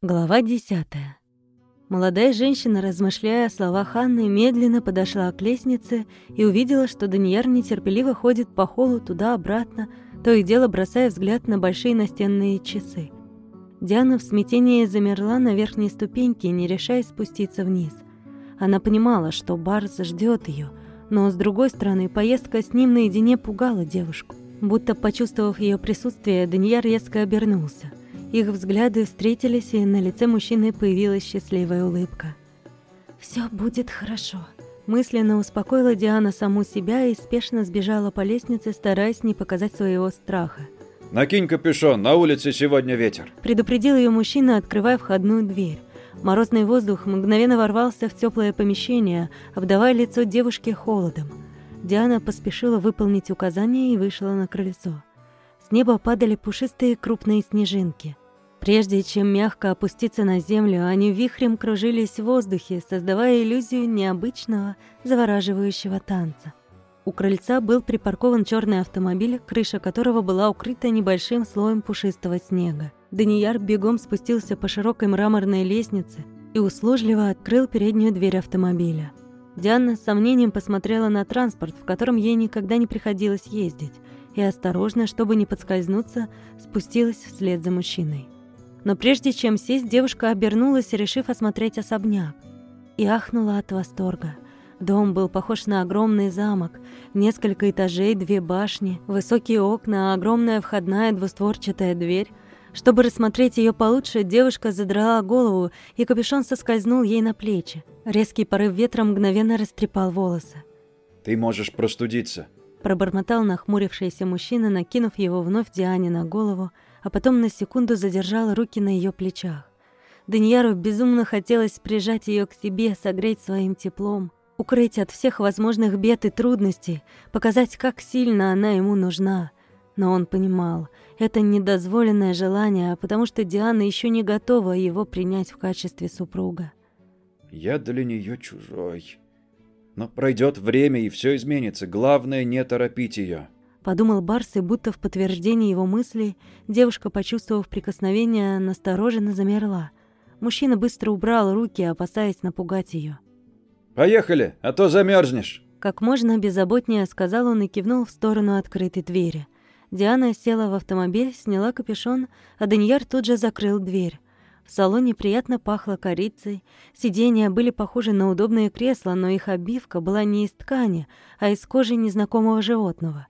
Глава десятая. Молодая женщина, размышляя о словах Анны, медленно подошла к лестнице и увидела, что Данияр нетерпеливо ходит по холлу туда-обратно, то и дело бросая взгляд на большие настенные часы. Диана в смятении замерла на верхней ступеньке, не решаясь спуститься вниз. Она понимала, что Барс ждет ее, но, с другой стороны, поездка с ним наедине пугала девушку. Будто почувствовав ее присутствие, Данияр резко обернулся. Их взгляды встретились, и на лице мужчины появилась счастливая улыбка. Все будет хорошо», — мысленно успокоила Диана саму себя и спешно сбежала по лестнице, стараясь не показать своего страха. «Накинь капюшон, на улице сегодня ветер», — предупредил ее мужчина, открывая входную дверь. Морозный воздух мгновенно ворвался в теплое помещение, обдавая лицо девушки холодом. Диана поспешила выполнить указание и вышла на крыльцо. С неба падали пушистые крупные снежинки. Прежде чем мягко опуститься на землю, они вихрем кружились в воздухе, создавая иллюзию необычного, завораживающего танца. У крыльца был припаркован черный автомобиль, крыша которого была укрыта небольшим слоем пушистого снега. Данияр бегом спустился по широкой мраморной лестнице и услужливо открыл переднюю дверь автомобиля. Диана с сомнением посмотрела на транспорт, в котором ей никогда не приходилось ездить и осторожно, чтобы не подскользнуться, спустилась вслед за мужчиной. Но прежде чем сесть, девушка обернулась, решив осмотреть особняк, и ахнула от восторга. Дом был похож на огромный замок, несколько этажей, две башни, высокие окна, огромная входная двустворчатая дверь. Чтобы рассмотреть ее получше, девушка задрала голову, и капюшон соскользнул ей на плечи. Резкий порыв ветра мгновенно растрепал волосы. «Ты можешь простудиться», Пробормотал нахмурившийся мужчина, накинув его вновь Диане на голову, а потом на секунду задержал руки на ее плечах. Данияру безумно хотелось прижать ее к себе, согреть своим теплом, укрыть от всех возможных бед и трудностей, показать, как сильно она ему нужна. Но он понимал, это недозволенное желание, потому что Диана еще не готова его принять в качестве супруга. «Я для нее чужой», но пройдет время, и все изменится. Главное, не торопить ее. Подумал Барс, и будто в подтверждение его мыслей, девушка, почувствовав прикосновение, настороженно замерла. Мужчина быстро убрал руки, опасаясь напугать ее. «Поехали, а то замерзнешь. Как можно беззаботнее сказал он и кивнул в сторону открытой двери. Диана села в автомобиль, сняла капюшон, а Даньяр тут же закрыл дверь. В салоне приятно пахло корицей. Сиденья были похожи на удобные кресла, но их обивка была не из ткани, а из кожи незнакомого животного.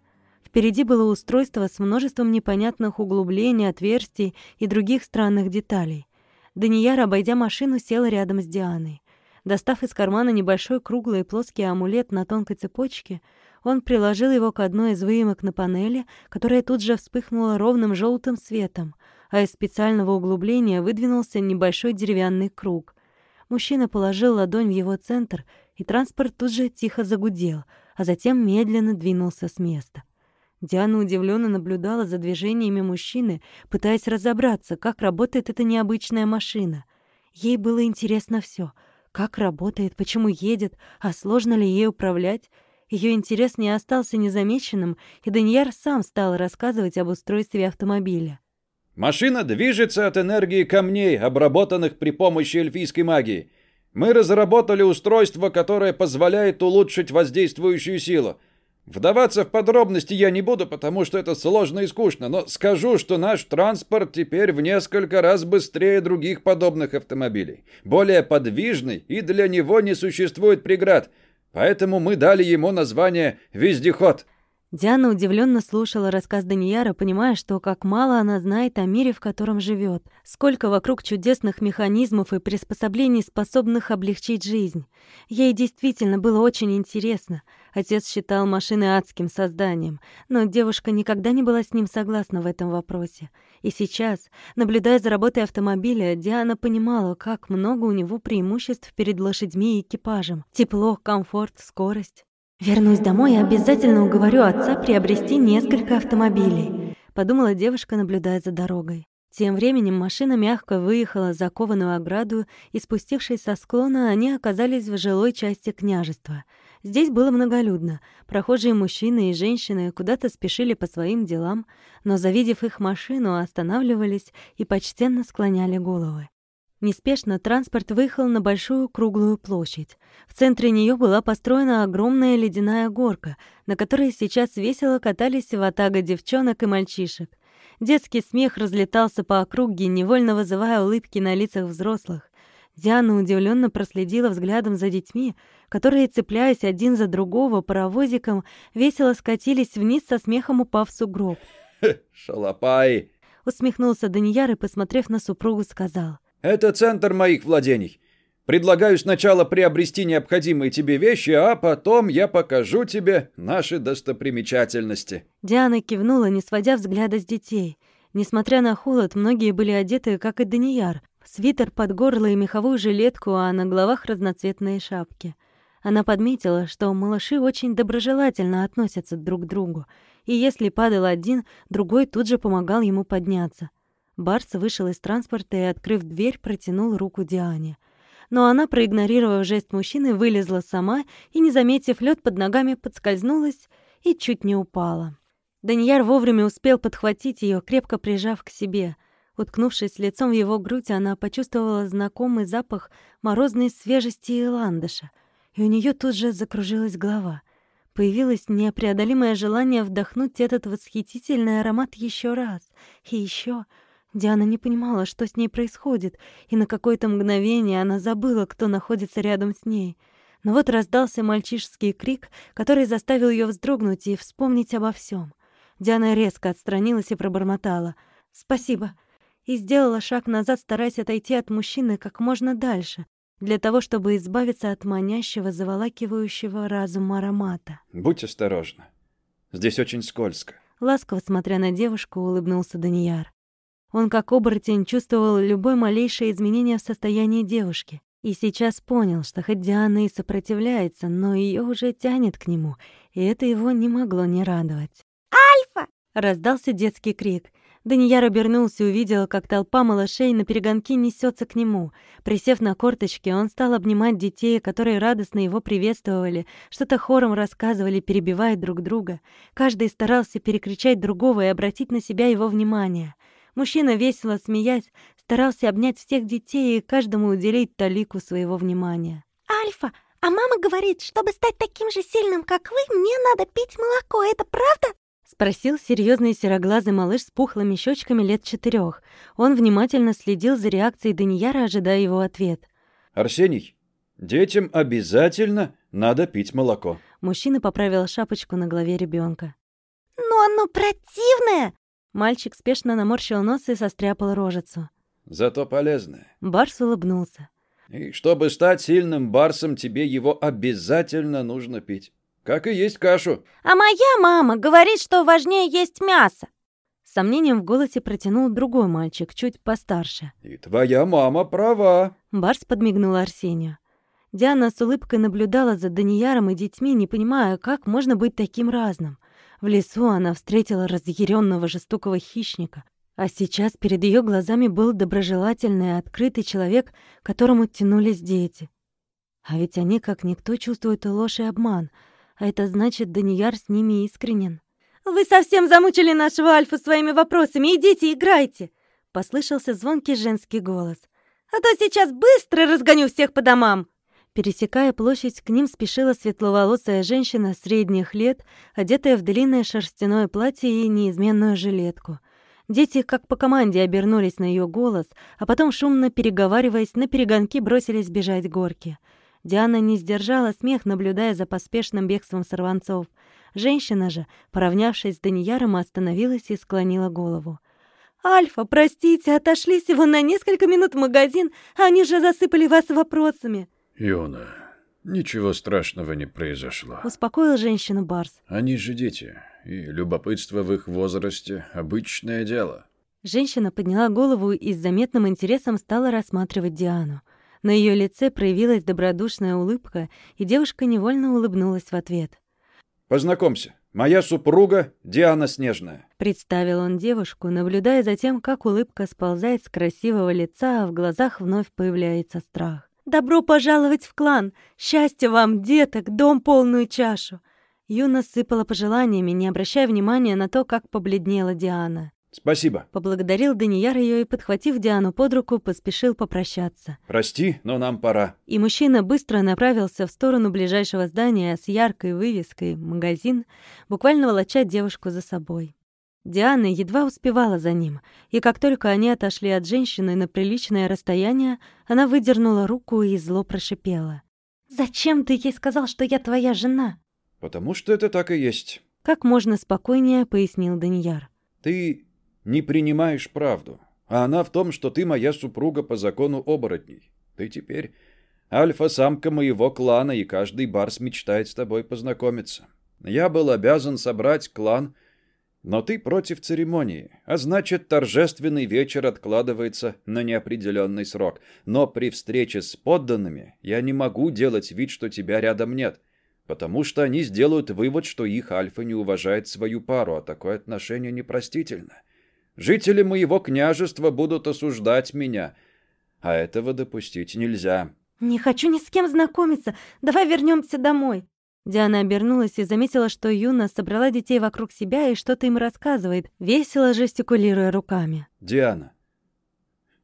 Впереди было устройство с множеством непонятных углублений, отверстий и других странных деталей. Данияр, обойдя машину, сел рядом с Дианой. Достав из кармана небольшой круглый плоский амулет на тонкой цепочке, он приложил его к одной из выемок на панели, которая тут же вспыхнула ровным желтым светом — а из специального углубления выдвинулся небольшой деревянный круг. Мужчина положил ладонь в его центр, и транспорт тут же тихо загудел, а затем медленно двинулся с места. Диана удивленно наблюдала за движениями мужчины, пытаясь разобраться, как работает эта необычная машина. Ей было интересно все: как работает, почему едет, а сложно ли ей управлять. Ее интерес не остался незамеченным, и Даньяр сам стал рассказывать об устройстве автомобиля. Машина движется от энергии камней, обработанных при помощи эльфийской магии. Мы разработали устройство, которое позволяет улучшить воздействующую силу. Вдаваться в подробности я не буду, потому что это сложно и скучно, но скажу, что наш транспорт теперь в несколько раз быстрее других подобных автомобилей, более подвижный, и для него не существует преград, поэтому мы дали ему название «Вездеход». Диана удивленно слушала рассказ Данияра, понимая, что как мало она знает о мире, в котором живет, сколько вокруг чудесных механизмов и приспособлений, способных облегчить жизнь. Ей действительно было очень интересно. Отец считал машины адским созданием, но девушка никогда не была с ним согласна в этом вопросе. И сейчас, наблюдая за работой автомобиля, Диана понимала, как много у него преимуществ перед лошадьми и экипажем. Тепло, комфорт, скорость. «Вернусь домой и обязательно уговорю отца приобрести несколько автомобилей», — подумала девушка, наблюдая за дорогой. Тем временем машина мягко выехала за кованую ограду, и, спустившись со склона, они оказались в жилой части княжества. Здесь было многолюдно. Прохожие мужчины и женщины куда-то спешили по своим делам, но, завидев их машину, останавливались и почтенно склоняли головы. Неспешно транспорт выехал на большую круглую площадь. В центре нее была построена огромная ледяная горка, на которой сейчас весело катались ватага девчонок и мальчишек. Детский смех разлетался по округе, невольно вызывая улыбки на лицах взрослых. Диана удивленно проследила взглядом за детьми, которые, цепляясь один за другого паровозиком, весело скатились вниз со смехом упав в сугроб. «Шалопай!» — усмехнулся Данияр и, посмотрев на супругу, сказал — это центр моих владений. Предлагаю сначала приобрести необходимые тебе вещи, а потом я покажу тебе наши достопримечательности». Диана кивнула, не сводя взгляда с детей. Несмотря на холод, многие были одеты, как и Данияр, свитер под горло и меховую жилетку, а на головах разноцветные шапки. Она подметила, что малыши очень доброжелательно относятся друг к другу, и если падал один, другой тут же помогал ему подняться. Барс вышел из транспорта и, открыв дверь, протянул руку Диане. Но она, проигнорировав жест мужчины, вылезла сама и, не заметив лед под ногами, подскользнулась и чуть не упала. Данияр вовремя успел подхватить ее, крепко прижав к себе. Уткнувшись лицом в его грудь, она почувствовала знакомый запах морозной свежести и ландыша, и у нее тут же закружилась голова. Появилось непреодолимое желание вдохнуть этот восхитительный аромат еще раз и еще. Диана не понимала, что с ней происходит, и на какое-то мгновение она забыла, кто находится рядом с ней. Но вот раздался мальчишеский крик, который заставил ее вздрогнуть и вспомнить обо всем. Диана резко отстранилась и пробормотала «Спасибо» и сделала шаг назад, стараясь отойти от мужчины как можно дальше, для того, чтобы избавиться от манящего, заволакивающего разум аромата. «Будь осторожна. Здесь очень скользко». Ласково смотря на девушку, улыбнулся Данияр. Он, как оборотень, чувствовал любое малейшее изменение в состоянии девушки. И сейчас понял, что хоть Диана и сопротивляется, но ее уже тянет к нему, и это его не могло не радовать. «Альфа!» — раздался детский крик. Данияр обернулся и увидел, как толпа малышей на перегонки несется к нему. Присев на корточки, он стал обнимать детей, которые радостно его приветствовали, что-то хором рассказывали, перебивая друг друга. Каждый старался перекричать другого и обратить на себя его внимание — Мужчина, весело смеясь, старался обнять всех детей и каждому уделить талику своего внимания. «Альфа, а мама говорит, чтобы стать таким же сильным, как вы, мне надо пить молоко, это правда?» Спросил серьезный сероглазый малыш с пухлыми щечками лет четырех. Он внимательно следил за реакцией Данияра, ожидая его ответ. «Арсений, детям обязательно надо пить молоко». Мужчина поправил шапочку на голове ребенка. «Но оно противное!» Мальчик спешно наморщил нос и состряпал рожицу. «Зато полезное». Барс улыбнулся. «И чтобы стать сильным барсом, тебе его обязательно нужно пить. Как и есть кашу». «А моя мама говорит, что важнее есть мясо». С сомнением в голосе протянул другой мальчик, чуть постарше. «И твоя мама права». Барс подмигнул Арсению. Диана с улыбкой наблюдала за Данияром и детьми, не понимая, как можно быть таким разным. В лесу она встретила разъяренного жестокого хищника, а сейчас перед ее глазами был доброжелательный и открытый человек, к которому тянулись дети. А ведь они, как никто, чувствуют и ложь, и обман, а это значит, Данияр с ними искренен. «Вы совсем замучили нашего Альфу своими вопросами, идите, играйте!» Послышался звонкий женский голос. «А то сейчас быстро разгоню всех по домам!» Пересекая площадь, к ним спешила светловолосая женщина средних лет, одетая в длинное шерстяное платье и неизменную жилетку. Дети, как по команде, обернулись на ее голос, а потом, шумно переговариваясь, на перегонки бросились бежать горки. Диана не сдержала смех, наблюдая за поспешным бегством сорванцов. Женщина же, поравнявшись с Данияром, остановилась и склонила голову. «Альфа, простите, отошли всего на несколько минут в магазин, а они же засыпали вас вопросами». Иона, ничего страшного не произошло. Успокоил женщину Барс. Они же дети, и любопытство в их возрасте — обычное дело. Женщина подняла голову и с заметным интересом стала рассматривать Диану. На ее лице проявилась добродушная улыбка, и девушка невольно улыбнулась в ответ. «Познакомься, моя супруга Диана Снежная», — представил он девушку, наблюдая за тем, как улыбка сползает с красивого лица, а в глазах вновь появляется страх. Добро пожаловать в клан! Счастья вам, деток, дом полную чашу!» Юна сыпала пожеланиями, не обращая внимания на то, как побледнела Диана. Спасибо. Поблагодарил Данияр ее и, подхватив Диану под руку, поспешил попрощаться. Прости, но нам пора. И мужчина быстро направился в сторону ближайшего здания с яркой вывеской «Магазин», буквально волоча девушку за собой. Диана едва успевала за ним, и как только они отошли от женщины на приличное расстояние, она выдернула руку и зло прошипела. «Зачем ты ей сказал, что я твоя жена?» «Потому что это так и есть». Как можно спокойнее пояснил Данияр. «Ты не принимаешь правду, а она в том, что ты моя супруга по закону оборотней. Ты теперь альфа-самка моего клана, и каждый барс мечтает с тобой познакомиться. Я был обязан собрать клан — но ты против церемонии, а значит, торжественный вечер откладывается на неопределенный срок. Но при встрече с подданными я не могу делать вид, что тебя рядом нет, потому что они сделают вывод, что их альфа не уважает свою пару, а такое отношение непростительно. Жители моего княжества будут осуждать меня, а этого допустить нельзя. «Не хочу ни с кем знакомиться. Давай вернемся домой». Диана обернулась и заметила, что Юна собрала детей вокруг себя и что-то им рассказывает, весело жестикулируя руками. «Диана,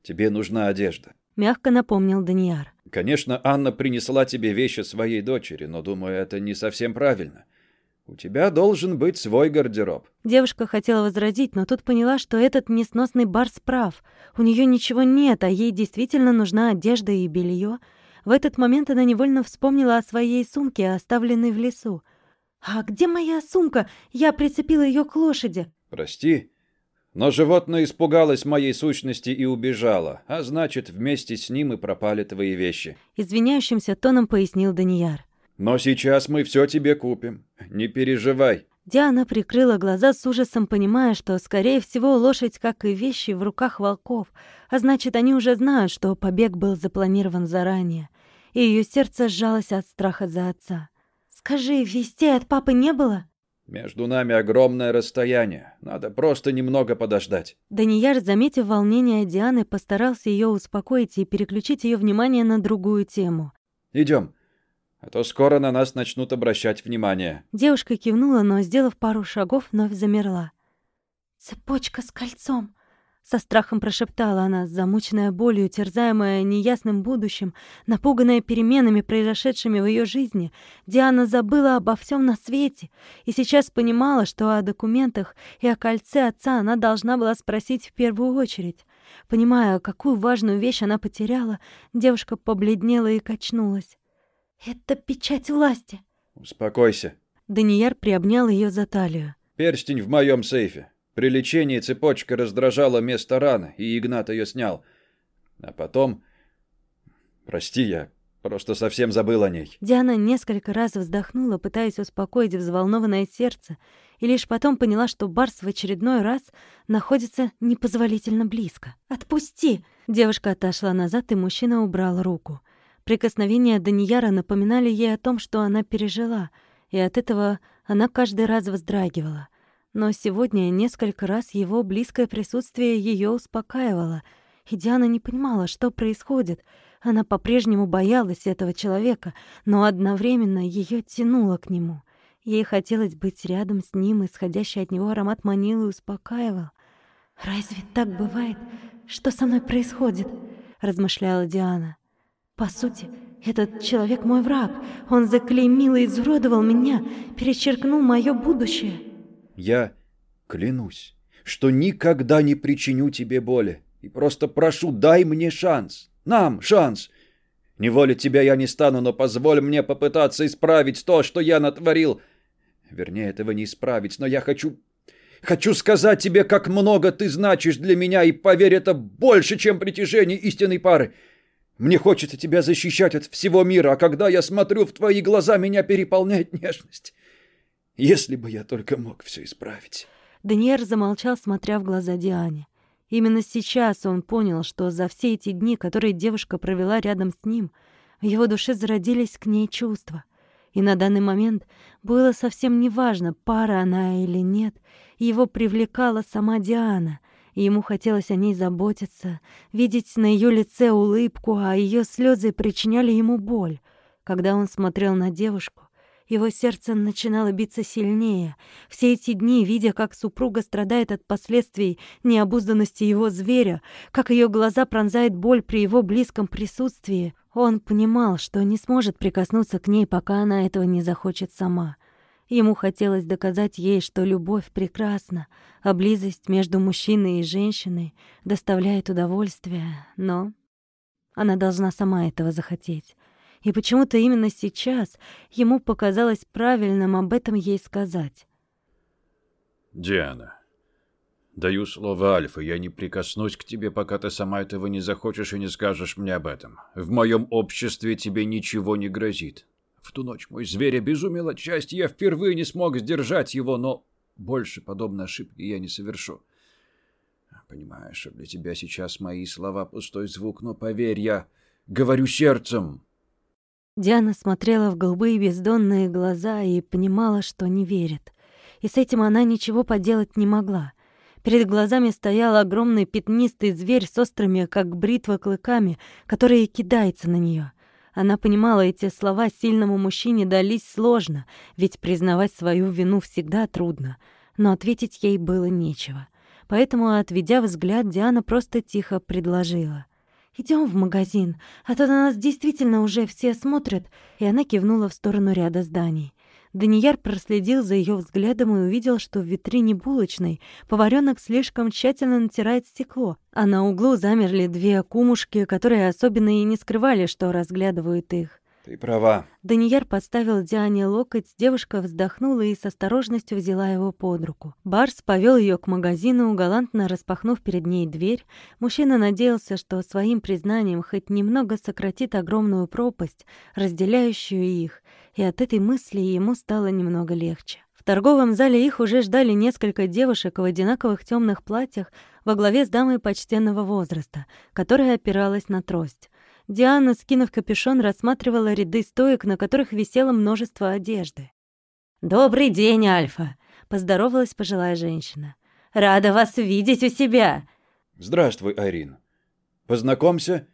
тебе нужна одежда», — мягко напомнил Данияр. «Конечно, Анна принесла тебе вещи своей дочери, но, думаю, это не совсем правильно. У тебя должен быть свой гардероб». Девушка хотела возразить, но тут поняла, что этот несносный барс прав. У нее ничего нет, а ей действительно нужна одежда и белье. В этот момент она невольно вспомнила о своей сумке, оставленной в лесу. «А где моя сумка? Я прицепила ее к лошади». «Прости, но животное испугалось моей сущности и убежало, а значит, вместе с ним и пропали твои вещи». Извиняющимся тоном пояснил Данияр. «Но сейчас мы все тебе купим. Не переживай». Диана прикрыла глаза с ужасом, понимая, что, скорее всего, лошадь, как и вещи, в руках волков, а значит, они уже знают, что побег был запланирован заранее и ее сердце сжалось от страха за отца. «Скажи, вестей от папы не было?» «Между нами огромное расстояние. Надо просто немного подождать». Данияр, заметив волнение Дианы, постарался ее успокоить и переключить ее внимание на другую тему. Идем, а то скоро на нас начнут обращать внимание». Девушка кивнула, но, сделав пару шагов, вновь замерла. «Цепочка с кольцом. Со страхом прошептала она, замученная болью, терзаемая неясным будущим, напуганная переменами, произошедшими в ее жизни. Диана забыла обо всем на свете и сейчас понимала, что о документах и о кольце отца она должна была спросить в первую очередь. Понимая, какую важную вещь она потеряла, девушка побледнела и качнулась. «Это печать власти!» «Успокойся!» Данияр приобнял ее за талию. «Перстень в моем сейфе. При лечении цепочка раздражала место раны, и Игнат ее снял. А потом... Прости, я просто совсем забыл о ней. Диана несколько раз вздохнула, пытаясь успокоить взволнованное сердце, и лишь потом поняла, что Барс в очередной раз находится непозволительно близко. «Отпусти!» Девушка отошла назад, и мужчина убрал руку. Прикосновения Данияра напоминали ей о том, что она пережила, и от этого она каждый раз вздрагивала. Но сегодня несколько раз его близкое присутствие ее успокаивало, и Диана не понимала, что происходит. Она по-прежнему боялась этого человека, но одновременно ее тянуло к нему. Ей хотелось быть рядом с ним, исходящий от него аромат манилы успокаивал. «Разве так бывает? Что со мной происходит?» — размышляла Диана. «По сути, этот человек мой враг. Он заклеймил и изуродовал меня, перечеркнул мое будущее». Я клянусь, что никогда не причиню тебе боли. И просто прошу, дай мне шанс. Нам шанс. Не волить тебя я не стану, но позволь мне попытаться исправить то, что я натворил. Вернее, этого не исправить, но я хочу... Хочу сказать тебе, как много ты значишь для меня, и поверь, это больше, чем притяжение истинной пары. Мне хочется тебя защищать от всего мира, а когда я смотрю в твои глаза, меня переполняет нежность. Если бы я только мог все исправить. Даниэр замолчал, смотря в глаза Диане. Именно сейчас он понял, что за все эти дни, которые девушка провела рядом с ним, в его душе зародились к ней чувства. И на данный момент было совсем неважно, пара она или нет, его привлекала сама Диана, ему хотелось о ней заботиться, видеть на ее лице улыбку, а ее слезы причиняли ему боль. Когда он смотрел на девушку, Его сердце начинало биться сильнее. Все эти дни, видя, как супруга страдает от последствий необузданности его зверя, как ее глаза пронзает боль при его близком присутствии, он понимал, что не сможет прикоснуться к ней, пока она этого не захочет сама. Ему хотелось доказать ей, что любовь прекрасна, а близость между мужчиной и женщиной доставляет удовольствие, но она должна сама этого захотеть. И почему-то именно сейчас ему показалось правильным об этом ей сказать. «Диана, даю слово Альфа, я не прикоснусь к тебе, пока ты сама этого не захочешь и не скажешь мне об этом. В моем обществе тебе ничего не грозит. В ту ночь мой зверь обезумел от счастья, я впервые не смог сдержать его, но больше подобной ошибки я не совершу. Понимаешь, что для тебя сейчас мои слова пустой звук, но поверь, я говорю сердцем. Диана смотрела в голубые бездонные глаза и понимала, что не верит. И с этим она ничего поделать не могла. Перед глазами стоял огромный пятнистый зверь с острыми, как бритва, клыками, который кидается на нее. Она понимала, эти слова сильному мужчине дались сложно, ведь признавать свою вину всегда трудно. Но ответить ей было нечего. Поэтому, отведя взгляд, Диана просто тихо предложила — Идем в магазин, а то на нас действительно уже все смотрят». И она кивнула в сторону ряда зданий. Данияр проследил за ее взглядом и увидел, что в витрине булочной поваренок слишком тщательно натирает стекло, а на углу замерли две кумушки, которые особенно и не скрывали, что разглядывают их. «Ты права». Данияр подставил Диане локоть, девушка вздохнула и с осторожностью взяла его под руку. Барс повел ее к магазину, галантно распахнув перед ней дверь. Мужчина надеялся, что своим признанием хоть немного сократит огромную пропасть, разделяющую их, и от этой мысли ему стало немного легче. В торговом зале их уже ждали несколько девушек в одинаковых темных платьях во главе с дамой почтенного возраста, которая опиралась на трость. Диана, скинув капюшон, рассматривала ряды стоек, на которых висело множество одежды. «Добрый день, Альфа!» — поздоровалась пожилая женщина. «Рада вас видеть у себя!» «Здравствуй, Айрин. Познакомься,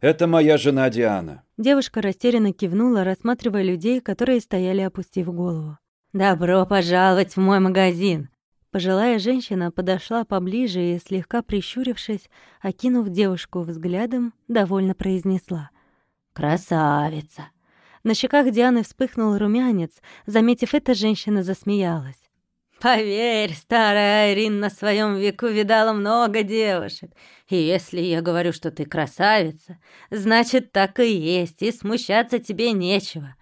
это моя жена Диана». Девушка растерянно кивнула, рассматривая людей, которые стояли, опустив голову. «Добро пожаловать в мой магазин!» Пожилая женщина подошла поближе и, слегка прищурившись, окинув девушку взглядом, довольно произнесла. «Красавица!» На щеках Дианы вспыхнул румянец. Заметив это, женщина засмеялась. «Поверь, старая Айрин на своем веку видала много девушек. И если я говорю, что ты красавица, значит, так и есть, и смущаться тебе нечего».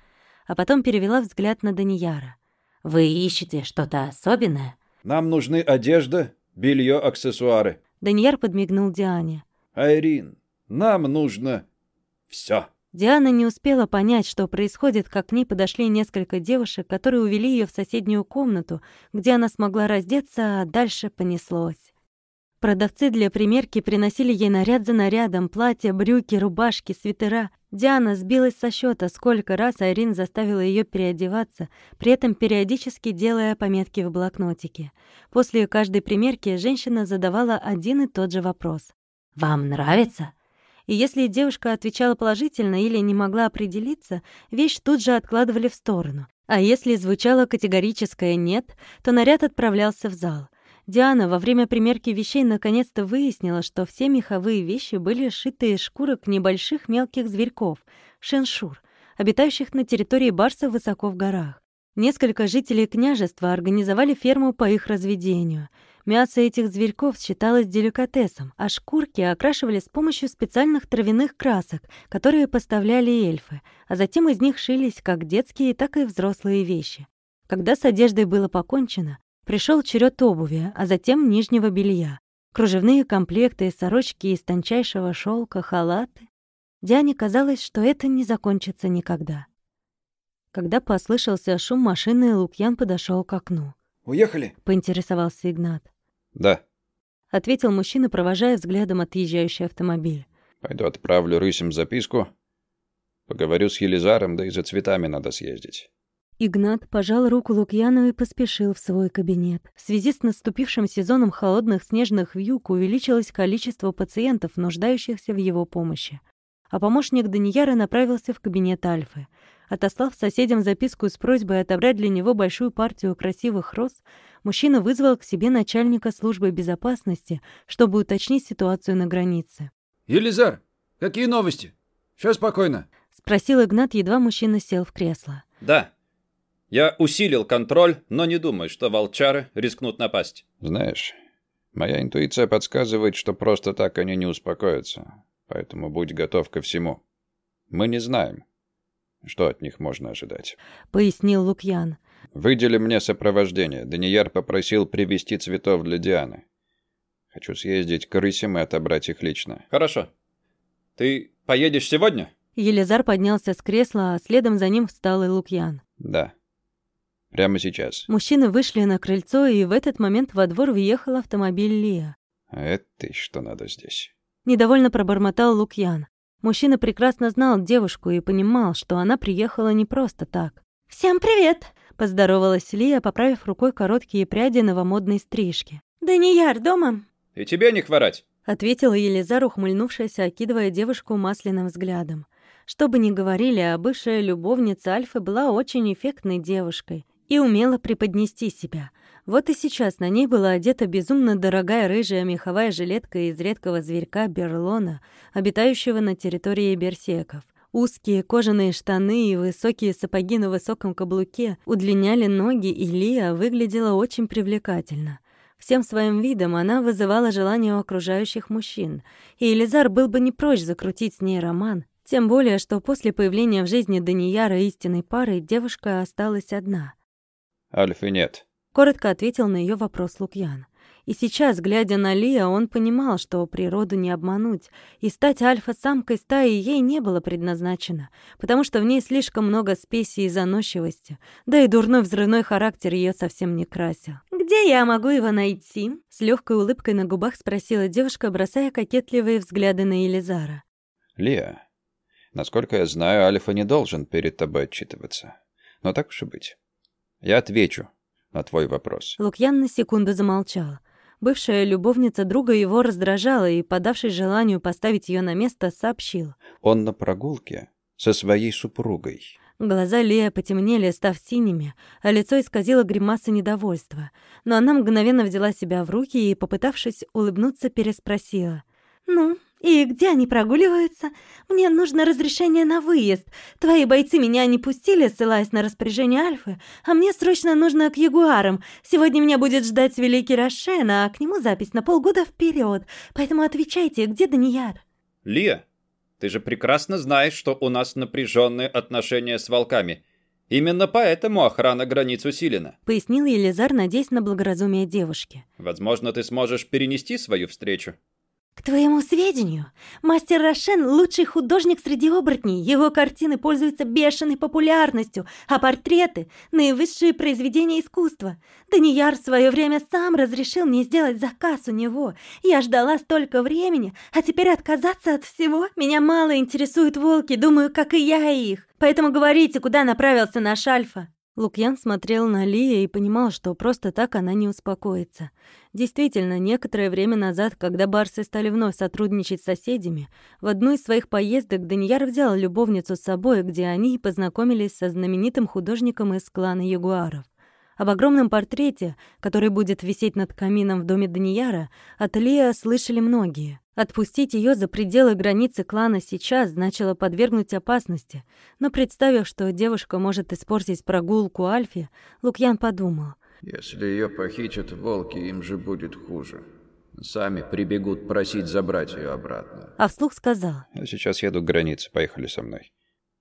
А потом перевела взгляд на Данияра. «Вы ищете что-то особенное?» Нам нужны одежда, белье, аксессуары. Даньяр подмигнул Диане. Айрин, нам нужно все. Диана не успела понять, что происходит, как к ней подошли несколько девушек, которые увели ее в соседнюю комнату, где она смогла раздеться, а дальше понеслось. Продавцы для примерки приносили ей наряд за нарядом, платья, брюки, рубашки, свитера. Диана сбилась со счета, сколько раз Айрин заставила ее переодеваться, при этом периодически делая пометки в блокнотике. После каждой примерки женщина задавала один и тот же вопрос. «Вам нравится?» И если девушка отвечала положительно или не могла определиться, вещь тут же откладывали в сторону. А если звучало категорическое «нет», то наряд отправлялся в зал — Диана во время примерки вещей наконец-то выяснила, что все меховые вещи были сшиты из шкурок небольших мелких зверьков — шеншур, обитающих на территории Барса высоко в горах. Несколько жителей княжества организовали ферму по их разведению. Мясо этих зверьков считалось деликатесом, а шкурки окрашивали с помощью специальных травяных красок, которые поставляли эльфы, а затем из них шились как детские, так и взрослые вещи. Когда с одеждой было покончено, Пришел черед обуви, а затем нижнего белья. Кружевные комплекты, сорочки из тончайшего шелка, халаты. Диане казалось, что это не закончится никогда. Когда послышался шум машины, Лукьян подошел к окну. «Уехали?» — поинтересовался Игнат. «Да», — ответил мужчина, провожая взглядом отъезжающий автомобиль. «Пойду отправлю рысям записку. Поговорю с Елизаром, да и за цветами надо съездить». Игнат пожал руку Лукьяну и поспешил в свой кабинет. В связи с наступившим сезоном холодных снежных вьюг увеличилось количество пациентов, нуждающихся в его помощи. А помощник Данияра направился в кабинет Альфы. Отослав соседям записку с просьбой отобрать для него большую партию красивых роз, мужчина вызвал к себе начальника службы безопасности, чтобы уточнить ситуацию на границе. «Елизар, какие новости? Все спокойно?» — спросил Игнат, едва мужчина сел в кресло. «Да. Я усилил контроль, но не думаю, что волчары рискнут напасть». «Знаешь, моя интуиция подсказывает, что просто так они не успокоятся, поэтому будь готов ко всему. Мы не знаем, что от них можно ожидать?» — пояснил Лукьян. «Выдели мне сопровождение. Данияр попросил привезти цветов для Дианы. Хочу съездить к рысям и отобрать их лично». «Хорошо. Ты поедешь сегодня?» Елизар поднялся с кресла, а следом за ним встал и Лукьян. «Да. Прямо сейчас». Мужчины вышли на крыльцо, и в этот момент во двор въехал автомобиль Лия. «А это что надо здесь?» Недовольно пробормотал Лукьян. Мужчина прекрасно знал девушку и понимал, что она приехала не просто так. «Всем привет!» — поздоровалась Лия, поправив рукой короткие пряди новомодной стрижки. «Данияр дома?» «И тебе не хворать!» — ответила Елизар, ухмыльнувшись, окидывая девушку масляным взглядом. Что бы ни говорили, а бывшая любовница Альфы была очень эффектной девушкой и умела преподнести себя. Вот и сейчас на ней была одета безумно дорогая рыжая меховая жилетка из редкого зверька берлона, обитающего на территории берсеков. Узкие кожаные штаны и высокие сапоги на высоком каблуке удлиняли ноги, и Лия выглядела очень привлекательно. Всем своим видом она вызывала желание у окружающих мужчин, и Элизар был бы не прочь закрутить с ней роман, тем более, что после появления в жизни Данияра истинной пары девушка осталась одна. «Альфы нет», Коротко ответил на ее вопрос Лукьян. И сейчас, глядя на Лия, он понимал, что природу не обмануть, и стать альфа-самкой стаи ей не было предназначено, потому что в ней слишком много спеси и заносчивости, да и дурной взрывной характер ее совсем не красил. «Где я могу его найти?» С легкой улыбкой на губах спросила девушка, бросая кокетливые взгляды на Елизара. «Лия, насколько я знаю, Альфа не должен перед тобой отчитываться. Но так уж и быть. Я отвечу, на твой вопрос. Лукьян на секунду замолчал. Бывшая любовница друга его раздражала и, подавшись желанию поставить ее на место, сообщил. Он на прогулке со своей супругой. Глаза Лея потемнели, став синими, а лицо исказило гримаса недовольства. Но она мгновенно взяла себя в руки и, попытавшись улыбнуться, переспросила. «Ну, «И где они прогуливаются? Мне нужно разрешение на выезд. Твои бойцы меня не пустили, ссылаясь на распоряжение Альфы, а мне срочно нужно к Ягуарам. Сегодня меня будет ждать Великий Рошен, а к нему запись на полгода вперед. Поэтому отвечайте, где Данияр?» «Лия, ты же прекрасно знаешь, что у нас напряженные отношения с волками. Именно поэтому охрана границ усилена», — пояснил Елизар, надеясь на благоразумие девушки. «Возможно, ты сможешь перенести свою встречу». К твоему сведению, мастер Рошен – лучший художник среди оборотней. Его картины пользуются бешеной популярностью, а портреты – наивысшие произведения искусства. Данияр в свое время сам разрешил мне сделать заказ у него. Я ждала столько времени, а теперь отказаться от всего? Меня мало интересуют волки, думаю, как и я их. Поэтому говорите, куда направился наш Альфа. Лукьян смотрел на Лия и понимал, что просто так она не успокоится. Действительно, некоторое время назад, когда барсы стали вновь сотрудничать с соседями, в одну из своих поездок Данияр взял любовницу с собой, где они познакомились со знаменитым художником из клана Ягуаров. Об огромном портрете, который будет висеть над камином в доме Данияра, от Лия слышали многие. Отпустить ее за пределы границы клана сейчас значило подвергнуть опасности, но представив, что девушка может испортить прогулку Альфи, Лукьян подумал. «Если ее похитят волки, им же будет хуже. Сами прибегут просить забрать ее обратно». А вслух сказал. «Я сейчас еду к границе, поехали со мной.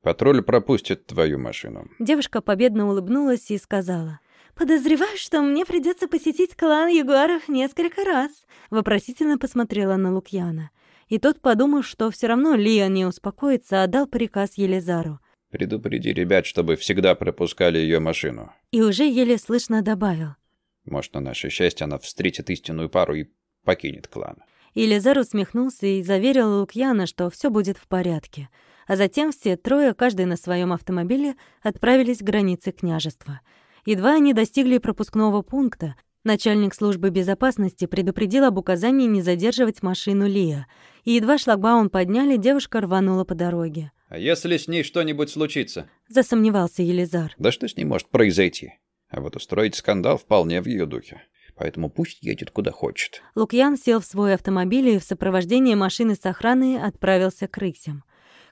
Патруль пропустит твою машину». Девушка победно улыбнулась и сказала. «Подозреваю, что мне придется посетить клан Ягуаров несколько раз», — вопросительно посмотрела на Лукьяна. И тот, подумав, что все равно Лия не успокоится, отдал приказ Елизару. «Предупреди ребят, чтобы всегда пропускали ее машину». И уже еле слышно добавил. «Может, на наше счастье она встретит истинную пару и покинет клан». Елизар усмехнулся и заверил Лукьяна, что все будет в порядке. А затем все трое, каждый на своем автомобиле, отправились к границе княжества — Едва они достигли пропускного пункта, начальник службы безопасности предупредил об указании не задерживать машину Лия, и едва шлагбаум подняли, девушка рванула по дороге. А если с ней что-нибудь случится? Засомневался Елизар. Да что с ней может произойти? А вот устроить скандал вполне в ее духе. Поэтому пусть едет куда хочет. Лукьян сел в свой автомобиль и в сопровождении машины с охраной отправился к рысям.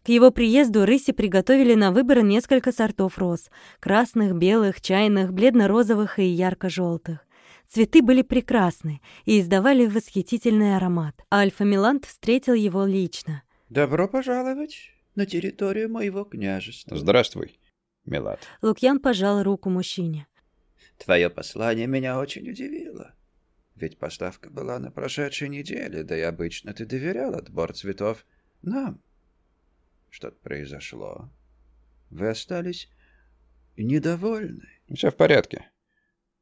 К его приезду рыси приготовили на выбор несколько сортов роз — красных, белых, чайных, бледно-розовых и ярко-желтых. Цветы были прекрасны и издавали восхитительный аромат. Альфа-Милант встретил его лично. «Добро пожаловать на территорию моего княжества». Здравствуй, Милад. Лукьян пожал руку мужчине. «Твое послание меня очень удивило. Ведь поставка была на прошедшей неделе, да и обычно ты доверял отбор цветов нам. Что-то произошло. Вы остались недовольны. Все в порядке.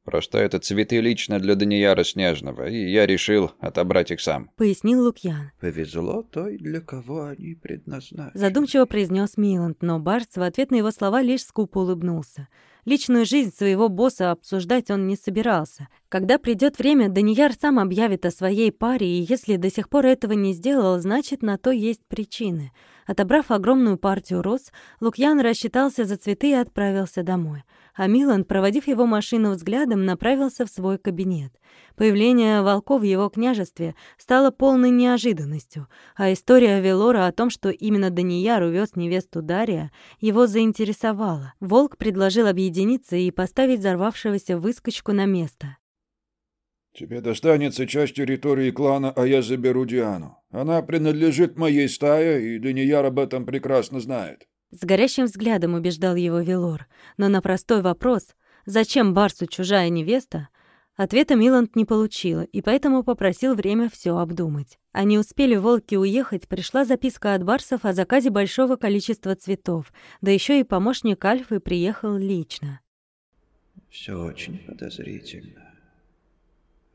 Просто это цветы лично для Данияра Снежного, и я решил отобрать их сам. Пояснил Лукьян. Повезло той, для кого они предназначены. Задумчиво произнес Миланд, но Барс в ответ на его слова лишь скупо улыбнулся. Личную жизнь своего босса обсуждать он не собирался. Когда придет время, Данияр сам объявит о своей паре, и если до сих пор этого не сделал, значит, на то есть причины. Отобрав огромную партию роз, Лукьян рассчитался за цветы и отправился домой а Милан, проводив его машину взглядом, направился в свой кабинет. Появление волков в его княжестве стало полной неожиданностью, а история Велора о том, что именно Данияр увез невесту Дария, его заинтересовала. Волк предложил объединиться и поставить взорвавшегося выскочку на место. «Тебе достанется часть территории клана, а я заберу Диану. Она принадлежит моей стае, и Данияр об этом прекрасно знает». С горящим взглядом убеждал его Велор, но на простой вопрос «Зачем Барсу чужая невеста?» Ответа Миланд не получила, и поэтому попросил время все обдумать. Они успели волки уехать, пришла записка от Барсов о заказе большого количества цветов, да еще и помощник Альфы приехал лично. Все очень подозрительно.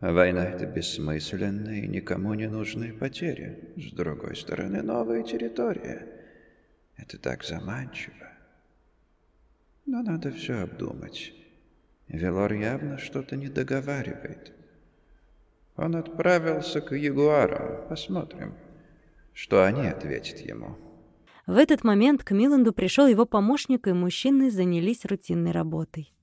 Война — это бессмысленная и никому не нужная потеря. С другой стороны, новая территория — это так заманчиво. Но надо все обдумать. Велор явно что-то не договаривает. Он отправился к ягуарам. Посмотрим, что они ответят ему. В этот момент к Миланду пришел его помощник, и мужчины занялись рутинной работой.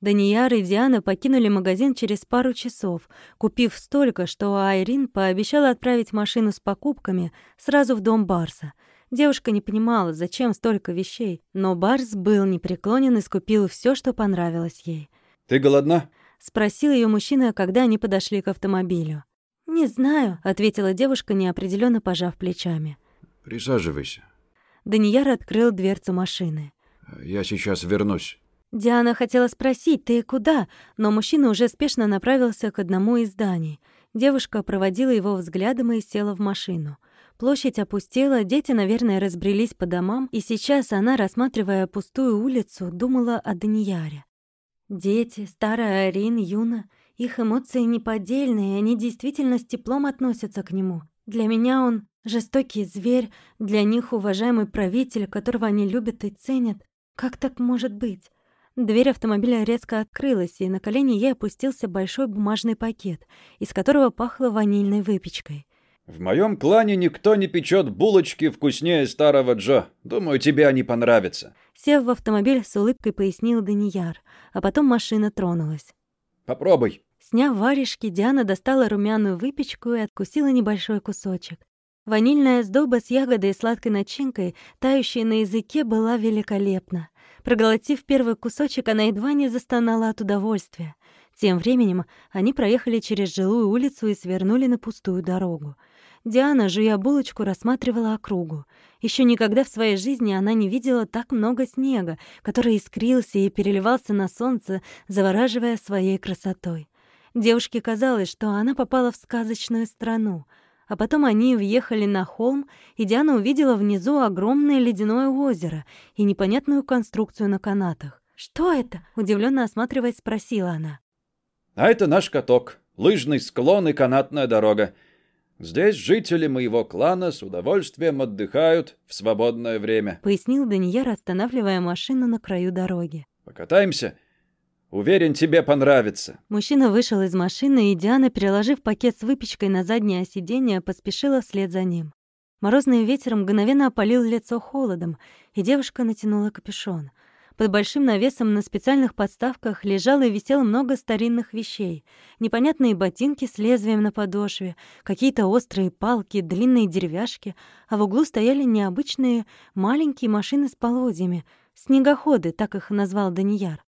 Данияр и Диана покинули магазин через пару часов, купив столько, что Айрин пообещала отправить машину с покупками сразу в дом Барса — Девушка не понимала, зачем столько вещей, но Барс был непреклонен и скупил все, что понравилось ей. «Ты голодна?» — спросил ее мужчина, когда они подошли к автомобилю. «Не знаю», — ответила девушка, неопределенно пожав плечами. «Присаживайся». Данияр открыл дверцу машины. «Я сейчас вернусь». Диана хотела спросить, ты куда? Но мужчина уже спешно направился к одному из зданий. Девушка проводила его взглядом и села в машину. Площадь опустела, дети, наверное, разбрелись по домам, и сейчас она, рассматривая пустую улицу, думала о Данияре. Дети, старая Арин, Юна, их эмоции неподдельные, они действительно с теплом относятся к нему. Для меня он жестокий зверь, для них уважаемый правитель, которого они любят и ценят. Как так может быть? Дверь автомобиля резко открылась, и на колени ей опустился большой бумажный пакет, из которого пахло ванильной выпечкой. В моем клане никто не печет булочки вкуснее старого Джо. Думаю, тебе они понравятся. Сев в автомобиль, с улыбкой пояснил Данияр, а потом машина тронулась. Попробуй. Сняв варежки, Диана достала румяную выпечку и откусила небольшой кусочек. Ванильная сдоба с ягодой и сладкой начинкой, тающей на языке, была великолепна. Проглотив первый кусочек, она едва не застонала от удовольствия. Тем временем они проехали через жилую улицу и свернули на пустую дорогу. Диана, жуя булочку, рассматривала округу. Еще никогда в своей жизни она не видела так много снега, который искрился и переливался на солнце, завораживая своей красотой. Девушке казалось, что она попала в сказочную страну. А потом они въехали на холм, и Диана увидела внизу огромное ледяное озеро и непонятную конструкцию на канатах. «Что это?» — удивленно осматриваясь, спросила она. «А это наш каток, лыжный склон и канатная дорога. Здесь жители моего клана с удовольствием отдыхают в свободное время», — пояснил Данияр, останавливая машину на краю дороги. «Покатаемся? Уверен, тебе понравится». Мужчина вышел из машины, и Диана, переложив пакет с выпечкой на заднее сиденье, поспешила вслед за ним. Морозный ветер мгновенно опалил лицо холодом, и девушка натянула капюшон. Под большим навесом на специальных подставках лежало и висело много старинных вещей. Непонятные ботинки с лезвием на подошве, какие-то острые палки, длинные деревяшки, а в углу стояли необычные маленькие машины с полозьями, снегоходы, так их назвал Данияр.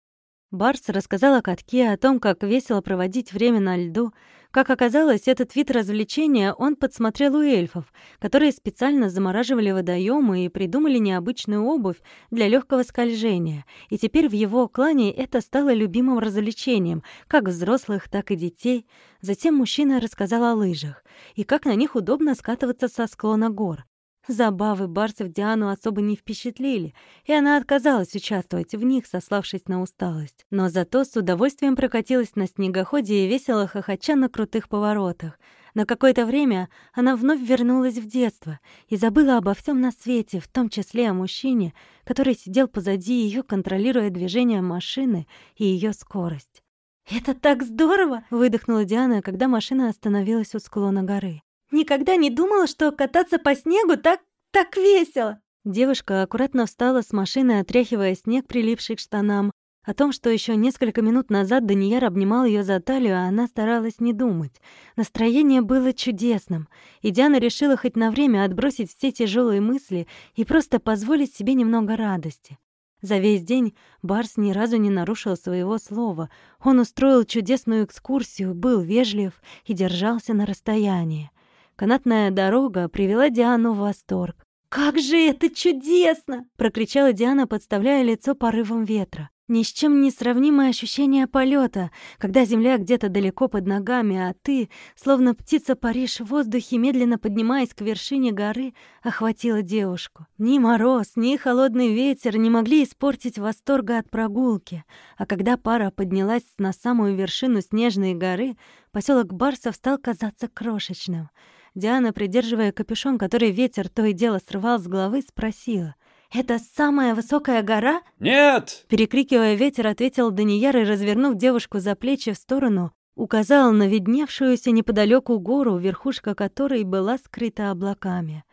Барс рассказал о катке, о том, как весело проводить время на льду, как оказалось, этот вид развлечения он подсмотрел у эльфов, которые специально замораживали водоемы и придумали необычную обувь для легкого скольжения. И теперь в его клане это стало любимым развлечением, как взрослых, так и детей. Затем мужчина рассказал о лыжах и как на них удобно скатываться со склона гор. Забавы барсов Диану особо не впечатлили, и она отказалась участвовать в них, сославшись на усталость. Но зато с удовольствием прокатилась на снегоходе и весело хохоча на крутых поворотах. На какое-то время она вновь вернулась в детство и забыла обо всем на свете, в том числе о мужчине, который сидел позади ее, контролируя движение машины и ее скорость. «Это так здорово!» — выдохнула Диана, когда машина остановилась у склона горы. Никогда не думала, что кататься по снегу так... так весело!» Девушка аккуратно встала с машины, отряхивая снег, прилипший к штанам. О том, что еще несколько минут назад Данияр обнимал ее за талию, она старалась не думать. Настроение было чудесным, и Диана решила хоть на время отбросить все тяжелые мысли и просто позволить себе немного радости. За весь день Барс ни разу не нарушил своего слова. Он устроил чудесную экскурсию, был вежлив и держался на расстоянии. Канатная дорога привела Диану в восторг. «Как же это чудесно!» — прокричала Диана, подставляя лицо порывом ветра. Ни с чем не сравнимое ощущение полета, когда земля где-то далеко под ногами, а ты, словно птица паришь в воздухе, медленно поднимаясь к вершине горы, охватила девушку. Ни мороз, ни холодный ветер не могли испортить восторга от прогулки, а когда пара поднялась на самую вершину снежной горы, поселок Барсов стал казаться крошечным — Диана, придерживая капюшон, который ветер то и дело срывал с головы, спросила. «Это самая высокая гора?» «Нет!» Перекрикивая ветер, ответил Данияр и, развернув девушку за плечи в сторону, указал на видневшуюся неподалеку гору, верхушка которой была скрыта облаками.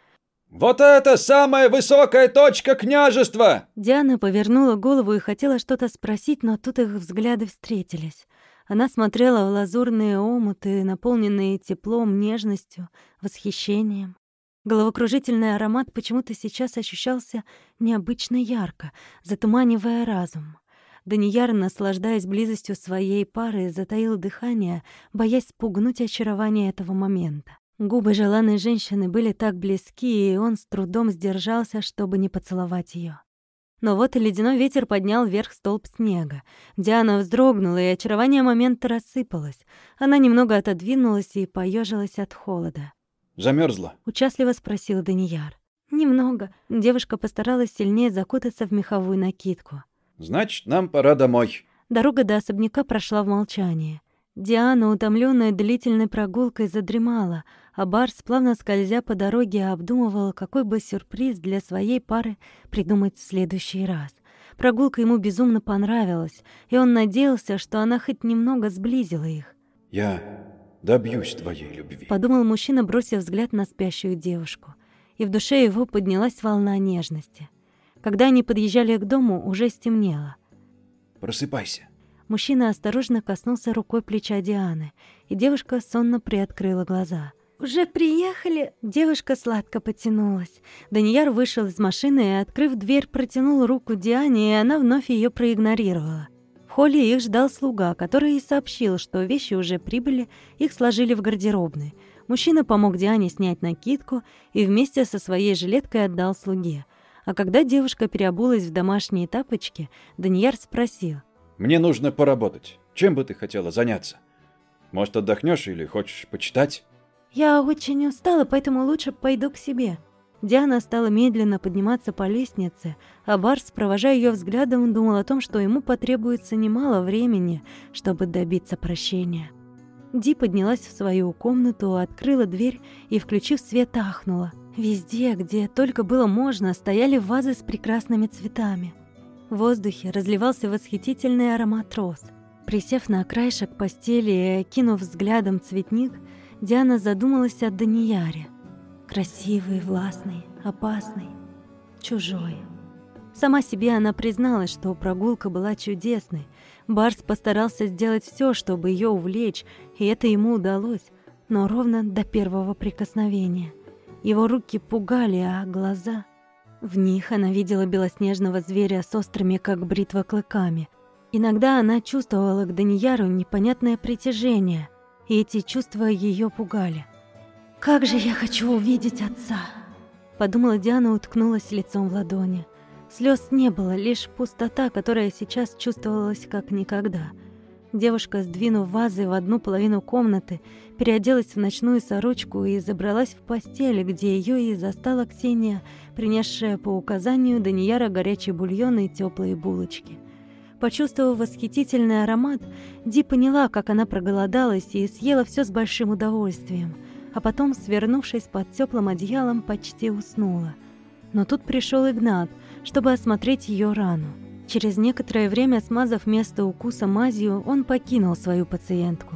«Вот это самая высокая точка княжества!» Диана повернула голову и хотела что-то спросить, но тут их взгляды встретились. Она смотрела в лазурные омуты, наполненные теплом, нежностью, восхищением. Головокружительный аромат почему-то сейчас ощущался необычно ярко, затуманивая разум. Данияр, наслаждаясь близостью своей пары, затаил дыхание, боясь спугнуть очарование этого момента. Губы желанной женщины были так близки, и он с трудом сдержался, чтобы не поцеловать ее. Но вот ледяной ветер поднял вверх столб снега. Диана вздрогнула, и очарование момента рассыпалось. Она немного отодвинулась и поежилась от холода. Замерзла? Участливо спросил Данияр. «Немного». Девушка постаралась сильнее закутаться в меховую накидку. «Значит, нам пора домой». Дорога до особняка прошла в молчании. Диана, утомленная длительной прогулкой, задремала, а Барс, плавно скользя по дороге, обдумывал, какой бы сюрприз для своей пары придумать в следующий раз. Прогулка ему безумно понравилась, и он надеялся, что она хоть немного сблизила их. «Я добьюсь твоей любви», — подумал мужчина, бросив взгляд на спящую девушку. И в душе его поднялась волна нежности. Когда они подъезжали к дому, уже стемнело. «Просыпайся». Мужчина осторожно коснулся рукой плеча Дианы, и девушка сонно приоткрыла глаза. «Уже приехали?» Девушка сладко потянулась. Данияр вышел из машины и, открыв дверь, протянул руку Диане, и она вновь ее проигнорировала. В холле их ждал слуга, который и сообщил, что вещи уже прибыли, их сложили в гардеробной. Мужчина помог Диане снять накидку и вместе со своей жилеткой отдал слуге. А когда девушка переобулась в домашние тапочки, Данияр спросил — мне нужно поработать. Чем бы ты хотела заняться? Может, отдохнешь или хочешь почитать? Я очень устала, поэтому лучше пойду к себе. Диана стала медленно подниматься по лестнице, а Барс, провожая ее взглядом, думал о том, что ему потребуется немало времени, чтобы добиться прощения. Ди поднялась в свою комнату, открыла дверь и, включив свет, ахнула. Везде, где только было можно, стояли вазы с прекрасными цветами. В воздухе разливался восхитительный аромат роз. Присев на краешек постели и окинув взглядом цветник, Диана задумалась о Данияре. Красивый, властный, опасный, чужой. Сама себе она призналась, что прогулка была чудесной. Барс постарался сделать все, чтобы ее увлечь, и это ему удалось, но ровно до первого прикосновения. Его руки пугали, а глаза... В них она видела белоснежного зверя с острыми, как бритва, клыками. Иногда она чувствовала к Данияру непонятное притяжение, и эти чувства ее пугали. «Как же я хочу увидеть отца!» Подумала Диана, уткнулась лицом в ладони. Слез не было, лишь пустота, которая сейчас чувствовалась как никогда. Девушка, сдвинув вазы в одну половину комнаты, переоделась в ночную сорочку и забралась в постель, где ее и застала Ксения, принесшая по указанию Данияра горячий бульон и теплые булочки. Почувствовав восхитительный аромат, Ди поняла, как она проголодалась и съела все с большим удовольствием, а потом, свернувшись под теплым одеялом, почти уснула. Но тут пришел Игнат — чтобы осмотреть ее рану. Через некоторое время, смазав место укуса мазью, он покинул свою пациентку.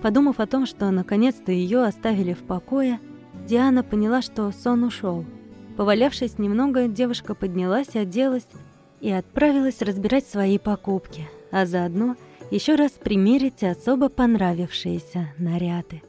Подумав о том, что наконец-то ее оставили в покое, Диана поняла, что сон ушел. Повалявшись немного, девушка поднялась, оделась и отправилась разбирать свои покупки, а заодно еще раз примерить особо понравившиеся наряды.